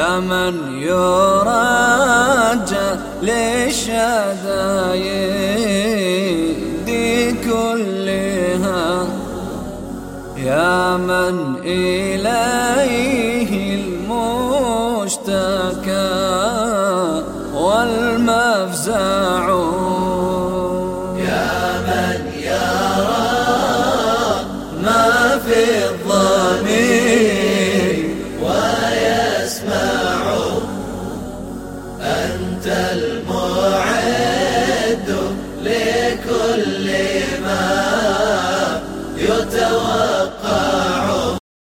لمن يرجى للشدايد كلها. يا من إليه المشتكى والمفزع. يا من يرى ما في الظلم أنت المعد لكل ما يتوقع.